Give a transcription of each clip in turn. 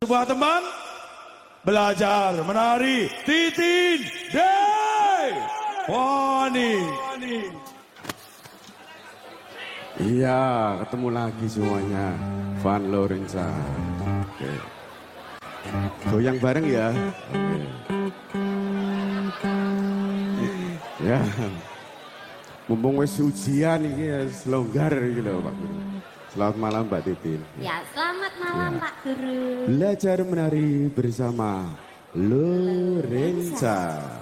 sebuah teman belajar menari Titin Day Poni. Iya, ketemu lagi semuanya. Van Lorenza. Oke. Goyang bareng ya. Oke. Ya. Mumpung wis ujian ini ya longgar iki lho Pak Guru. Selamat malam Mbak Titin. Ya, selamat malam Ya. Pak Guru. Belajar menari bersama Lorenza. Lihatlah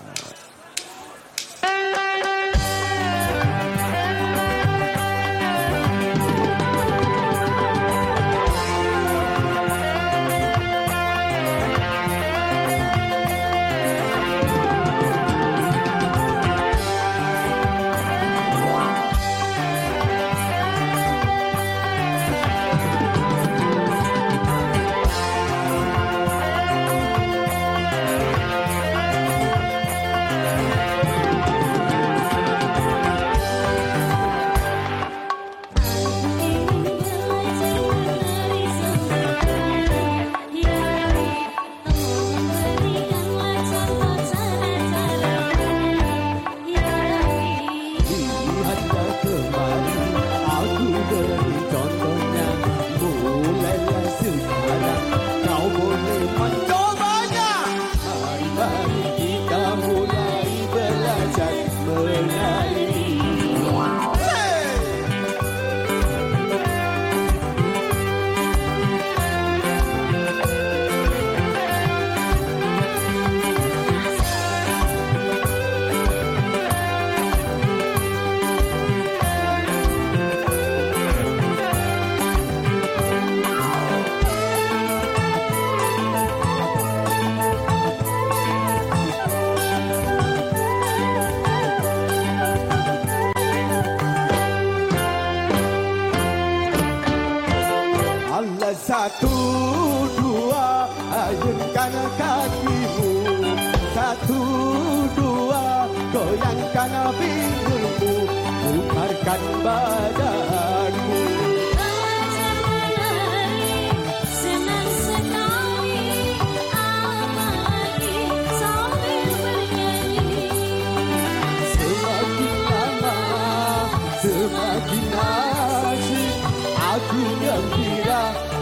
satu dua ayunkan kakimu. Satu dua goyangkan pinggulmu putarkan badanmu. Semakin aku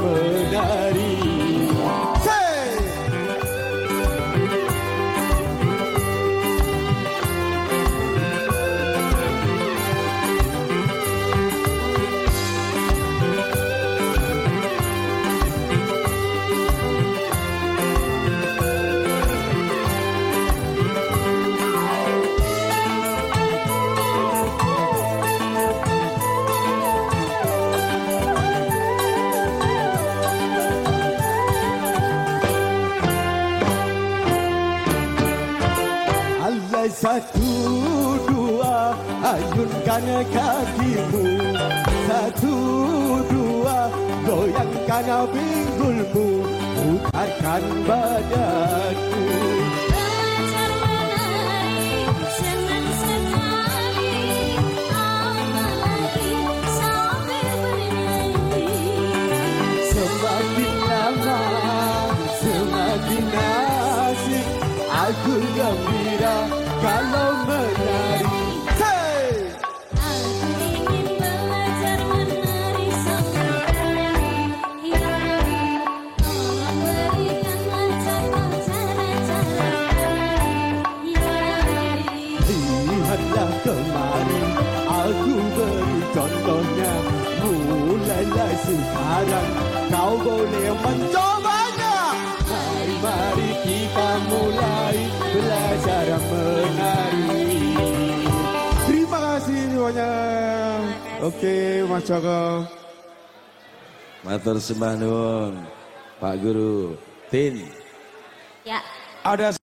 belajar satu dua ayunkan kakimu. Satu dua goyangkan pinggulmu. Putarkan bernyanyi semakin lama semakin asik. Aku gembira kalau menari Say! Aku ingin belajar menari sambil bernyanyi Tolong berikanlah contoh cara-cara menari Lihatlah kemari Aku beri contohnya Mulailah sekarang Kau boleh mencobanya Oke, Mas Joko. Matur sembah nuwun Pak Guru. Tin. Ya. Ada